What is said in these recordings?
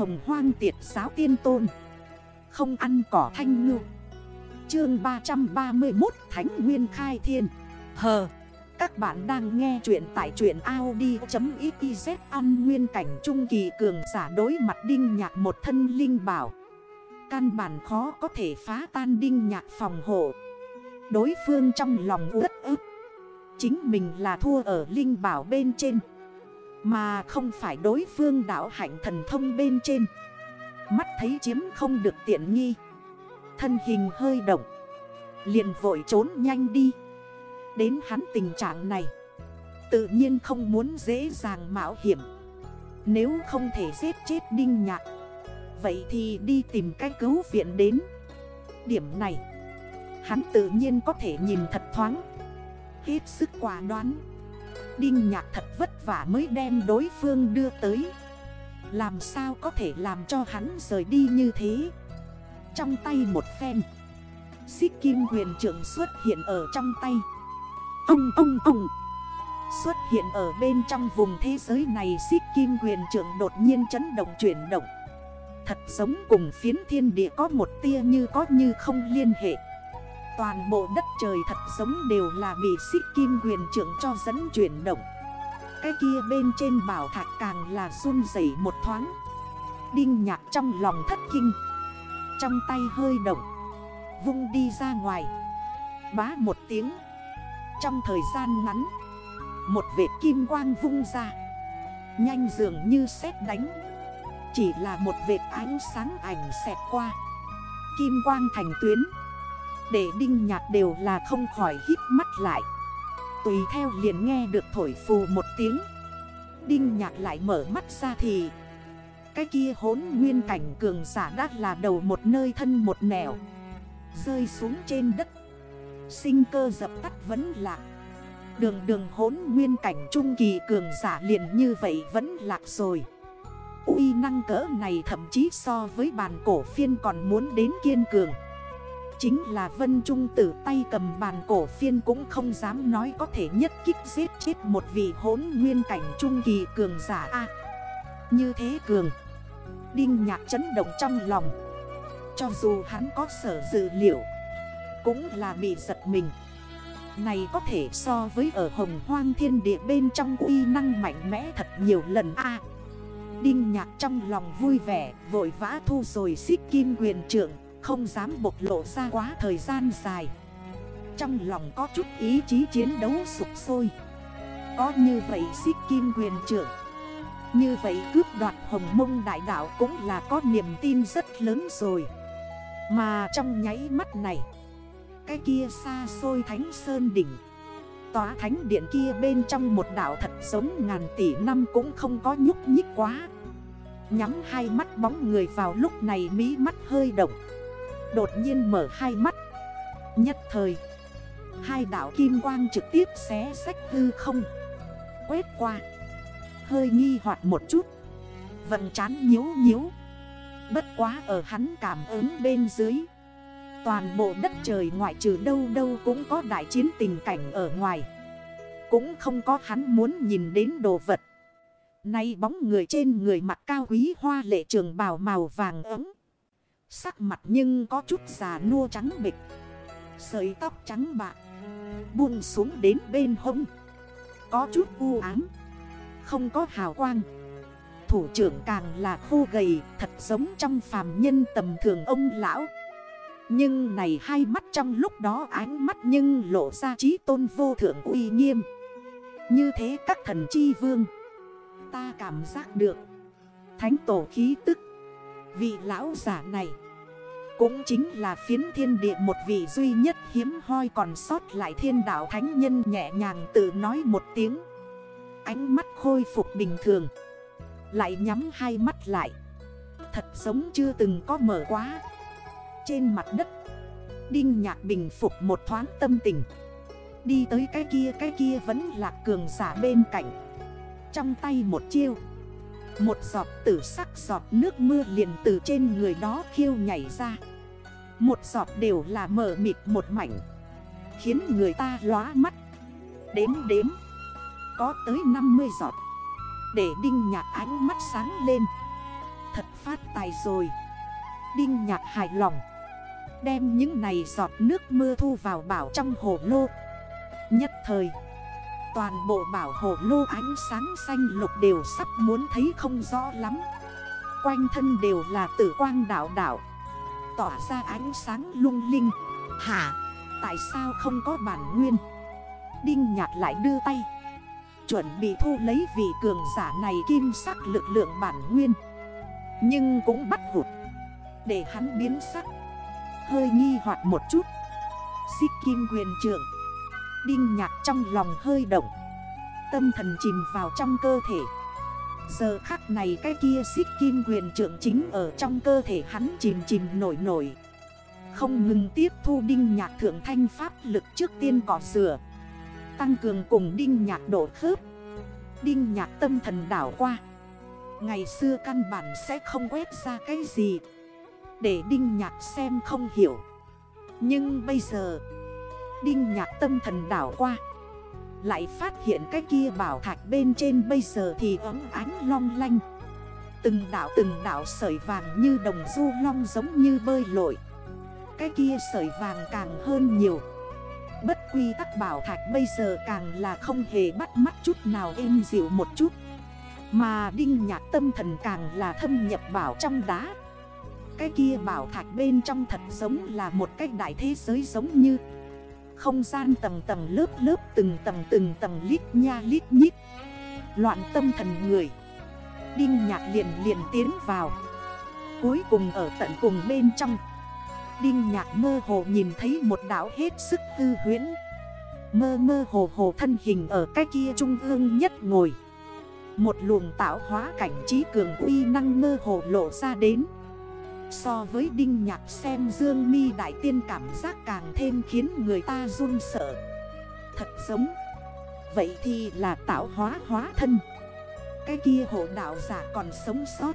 hồng hoang tiệt giáo tiên tôn. Không ăn cỏ thanh ngư. Chương 331 Thánh Nguyên Khai Thiên. Hờ Các bạn đang nghe chuyện tại chuyện Audi.xyz Ăn nguyên cảnh trung kỳ cường giả đối mặt đinh nhạc một thân linh bảo. Căn bản khó có thể phá tan đinh nhạc phòng hộ. Đối phương trong lòng rất ức. Chính mình là thua ở linh bảo bên trên. Mà không phải đối phương đảo hạnh thần thông bên trên. Mắt thấy chiếm không được tiện nghi. Thân hình hơi động. Liền vội trốn nhanh đi. Đến hắn tình trạng này. Tự nhiên không muốn dễ dàng mạo hiểm. Nếu không thể giết chết đinh nhạc, Vậy thì đi tìm cách cứu viện đến. Điểm này, Hắn tự nhiên có thể nhìn thật thoáng. Hết sức quả đoán. Đinh nhạc thật vất vả mới đem đối phương đưa tới. Làm sao có thể làm cho hắn rời đi như thế? Trong tay một phen. Xích kim huyền trưởng xuất hiện ở trong tay. Ông ông ông. Xuất hiện ở bên trong vùng thế giới này, Xích kim huyền trưởng đột nhiên chấn động chuyển động. Thật giống cùng phiến thiên địa có một tia như có như không liên hệ. Toàn bộ đất trời thật giống đều là bị xích kim quyền trưởng cho dẫn chuyển động. Cái kia bên trên bảo thạch càng là run dậy một thoáng. Đinh nhạc trong lòng thất kinh. Trong tay hơi động. Vung đi ra ngoài. Bá một tiếng. Trong thời gian ngắn, Một vệt kim quang vung ra. Nhanh dường như sét đánh. Chỉ là một vệt ánh sáng ảnh xẹt qua. Kim quang thành tuyến. Để đinh nhạc đều là không khỏi hít mắt lại. Tùy theo liền nghe được thổi phù một tiếng. Đinh nhạc lại mở mắt ra thì, Cái kia hốn nguyên cảnh cường giả đắt là đầu một nơi thân một nẻo. Rơi xuống trên đất. Sinh cơ dập tắt vẫn lạc. Đường đường hốn nguyên cảnh trung kỳ cường giả liền như vậy vẫn lạc rồi. Uy năng cỡ này thậm chí so với bàn cổ phiên còn muốn đến kiên cường. Chính là Vân Trung tử tay cầm bàn cổ phiên cũng không dám nói có thể nhất kích giết chết một vị hốn nguyên cảnh trung kỳ cường giả A. Như thế cường, Đinh nhạc chấn động trong lòng. Cho dù hắn có sở dự liệu, Cũng là bị giật mình. Này có thể so với ở hồng hoang thiên địa bên trong uy năng mạnh mẽ thật nhiều lần A. Đinh nhạc trong lòng vui vẻ, Vội vã thu rồi xích kim quyền trưởng. Không dám bộc lộ ra quá thời gian dài. Trong lòng có chút ý chí chiến đấu sụp sôi. Có như vậy xích kim quyền trưởng. Như vậy cướp đoạt hồng mông đại đạo cũng là có niềm tin rất lớn rồi. Mà trong nháy mắt này, Cái kia xa xôi thánh sơn đỉnh, Tòa thánh điện kia bên trong một đảo thật giống ngàn tỷ năm cũng không có nhúc nhích quá. Nhắm hai mắt bóng người vào lúc này mí mắt hơi động. Đột nhiên mở hai mắt. Nhất thời, Hai đảo kim quang trực tiếp xé sách hư không. Quét qua. Hơi nghi hoặc một chút. Vận chán nhếu nhếu Bất quá ở hắn cảm ứng bên dưới, Toàn bộ đất trời ngoại trừ đâu đâu cũng có đại chiến tình cảnh ở ngoài. Cũng không có hắn muốn nhìn đến đồ vật. Nay bóng người trên người mặt cao quý hoa lệ trường bào màu vàng ấm. Sắc mặt nhưng có chút già nua trắng bịch Sợi tóc trắng bạc. Buông xuống đến bên hông. Có chút u ám. Không có hào quang. Thủ trưởng càng là khô gầy, Thật giống trong phàm nhân tầm thường ông lão. Nhưng này hai mắt trong lúc đó ánh mắt nhưng lộ ra trí tôn vô thượng uy nghiêm. Như thế các thần chi vương. Ta cảm giác được. Thánh tổ khí tức. Vị lão giả này. Cũng chính là phiến thiên địa một vị duy nhất hiếm hoi còn sót lại thiên đạo thánh nhân nhẹ nhàng tự nói một tiếng. Ánh mắt khôi phục bình thường. Lại nhắm hai mắt lại. Thật giống chưa từng có mở quá. Trên mặt đất, Đinh nhạc bình phục một thoáng tâm tình. Đi tới cái kia cái kia vẫn là cường giả bên cạnh. Trong tay một chiêu, Một giọt tử sắc giọt nước mưa liền từ trên người đó khiêu nhảy ra. Một giọt đều là mở mịt một mảnh. Khiến người ta lóa mắt. Đếm đếm. Có tới 50 giọt. Để đinh nhạc ánh mắt sáng lên. Thật phát tài rồi. Đinh nhạc hài lòng. Đem những này giọt nước mưa thu vào bảo trong hồ lô. Nhất thời, Toàn bộ bảo hồ lô ánh sáng xanh lục đều sắp muốn thấy không rõ lắm. Quanh thân đều là tử quang đảo đảo. Tỏa ra ánh sáng lung linh. Hả? Tại sao không có bản nguyên? Đinh nhạc lại đưa tay. Chuẩn bị thu lấy vị cường giả này kim sắc lực lượng bản nguyên. Nhưng cũng bắt hụt. Để hắn biến sắc. Hơi nghi hoặc một chút. Xích kim quyền trưởng. Đinh nhạc trong lòng hơi động. Tâm thần chìm vào trong cơ thể. Giờ khắc này cái kia xích kim quyền trưởng chính ở trong cơ thể hắn chìm chìm nổi nổi. Không ngừng tiếp thu đinh nhạc thượng thanh pháp lực trước tiên cỏ sửa Tăng cường cùng đinh nhạc độ khớp. Đinh nhạc tâm thần đảo qua. Ngày xưa căn bản sẽ không quét ra cái gì. Để đinh nhạc xem không hiểu. Nhưng bây giờ, Đinh nhạc tâm thần đảo qua. Lại phát hiện cái kia bảo thạch bên trên bây giờ thì ấm ánh long lanh. Từng đảo từng đảo sợi vàng như đồng du long giống như bơi lội. Cái kia sợi vàng càng hơn nhiều. Bất quy tắc bảo thạch bây giờ càng là không hề bắt mắt chút nào êm dịu một chút. Mà đinh nhạc tâm thần càng là thâm nhập bảo trong đá. Cái kia bảo thạch bên trong thật giống là một cái đại thế giới giống như không gian tầng tầng lớp lớp, từng tầng từng tầng lít nha lít nhít. Loạn tâm thần người. Đinh nhạc liền liền tiến vào. Cuối cùng ở tận cùng bên trong. Đinh nhạc mơ hồ nhìn thấy một đảo hết sức hư huyễn. Mơ mơ hồ hồ thân hình ở cái kia trung ương nhất ngồi. Một luồng tạo hóa cảnh trí cường uy năng mơ hồ lộ ra đến. So với đinh nhạc xem dương mi đại tiên cảm giác càng thêm khiến người ta run sợ. Thật giống. Vậy thì là tạo hóa hóa thân. Cái kia hộ đạo giả còn sống sót.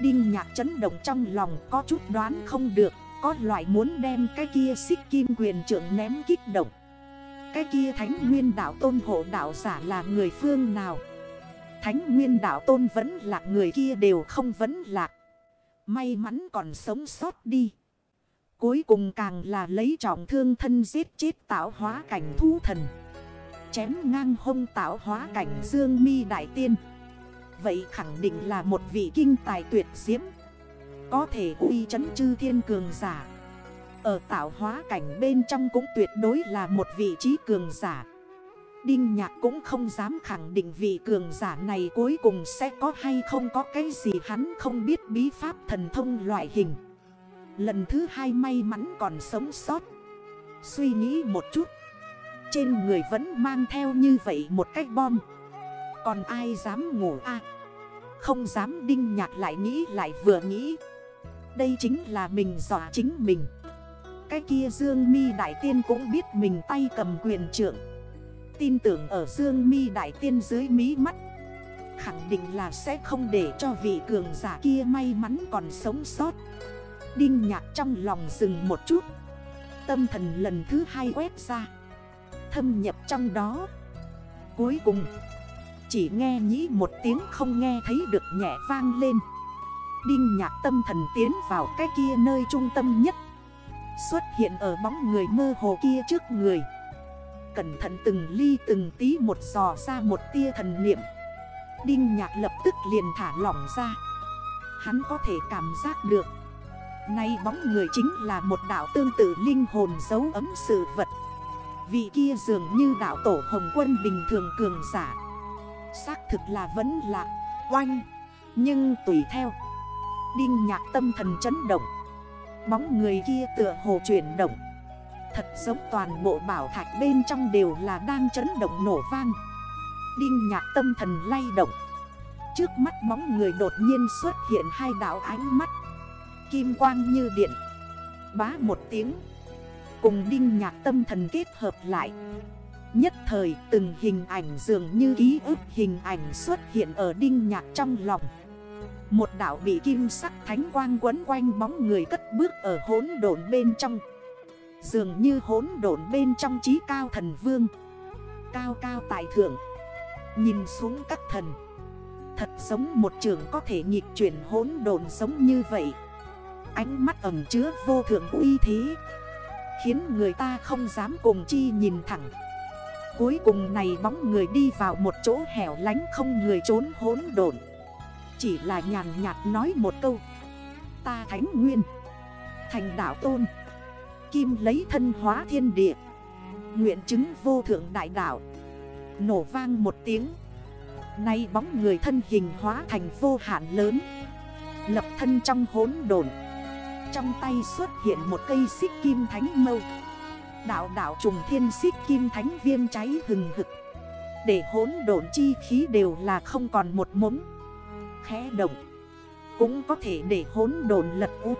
Đinh nhạc chấn động trong lòng có chút đoán không được. Có loại muốn đem cái kia xích kim quyền trưởng ném kích động. Cái kia thánh nguyên đạo tôn hộ đạo giả là người phương nào? Thánh nguyên đạo tôn vẫn là người kia đều không vẫn lạc. May mắn còn sống sót đi. Cuối cùng càng là lấy trọng thương thân giết chết tạo hóa cảnh thú thần. Chém ngang hông tạo hóa cảnh dương mi đại tiên. Vậy khẳng định là một vị kinh tài tuyệt diễm. Có thể uy chấn chư thiên cường giả. Ở tạo hóa cảnh bên trong cũng tuyệt đối là một vị trí cường giả. Đinh nhạc cũng không dám khẳng định vị cường giả này cuối cùng sẽ có hay không có cái gì. Hắn không biết bí pháp thần thông loại hình. Lần thứ hai may mắn còn sống sót. Suy nghĩ một chút. Trên người vẫn mang theo như vậy một cái bom. Còn ai dám ngủ a? À, không dám đinh nhạc lại nghĩ lại vừa nghĩ. Đây chính là mình dọa chính mình. Cái kia Dương mi Đại Tiên cũng biết mình tay cầm quyền trưởng Tin tưởng ở Dương mi Đại Tiên dưới mí mắt. Khẳng định là sẽ không để cho vị cường giả kia may mắn còn sống sót. Đinh nhạc trong lòng dừng một chút. Tâm thần lần thứ hai quét ra. Thâm nhập trong đó. Cuối cùng, Chỉ nghe nhĩ một tiếng không nghe thấy được nhẹ vang lên. Đinh nhạc tâm thần tiến vào cái kia nơi trung tâm nhất. Xuất hiện ở bóng người mơ hồ kia trước người. Cẩn thận từng ly từng tí một giò ra một tia thần niệm. Đinh nhạc lập tức liền thả lỏng ra. Hắn có thể cảm giác được, Nay bóng người chính là một đảo tương tự linh hồn dấu ấm sự vật. Vị kia dường như đảo tổ hồng quân bình thường cường giả. Xác thực là vẫn là oanh, Nhưng tùy theo. Đinh nhạc tâm thần chấn động. Bóng người kia tựa hồ chuyển động. Thật giống toàn bộ bảo thạch bên trong đều là đang chấn động nổ vang. Đinh nhạc tâm thần lay động. Trước mắt bóng người đột nhiên xuất hiện hai đảo ánh mắt. Kim quang như điện. Bá một tiếng. Cùng đinh nhạc tâm thần kết hợp lại. Nhất thời từng hình ảnh dường như ký ức hình ảnh xuất hiện ở đinh nhạc trong lòng. Một đảo bị kim sắc thánh quang quấn quanh bóng người cất bước ở hốn độn bên trong. Dường như hốn độn bên trong trí cao thần vương. Cao cao tại thượng. Nhìn xuống các thần. Thật giống một trường có thể nhịp chuyển hỗn đồn giống như vậy. Ánh mắt ẩm chứa vô thượng uy thế. Khiến người ta không dám cùng chi nhìn thẳng. Cuối cùng này bóng người đi vào một chỗ hẻo lánh không người trốn hỗn đồn Chỉ là nhàn nhạt nói một câu. Ta thánh nguyên. Thành đảo tôn. Kim lấy thân hóa thiên địa. Nguyện chứng vô thượng đại đạo. Nổ vang một tiếng. Nay bóng người thân hình hóa thành vô hạn lớn. Lập thân trong hốn đồn Trong tay xuất hiện một cây xích kim thánh mâu. Đạo đạo trùng thiên xích kim thánh viêm cháy hừng hực. Để hốn đồn chi khí đều là không còn một mống. Khẽ động. Cũng có thể để hốn đồn lật út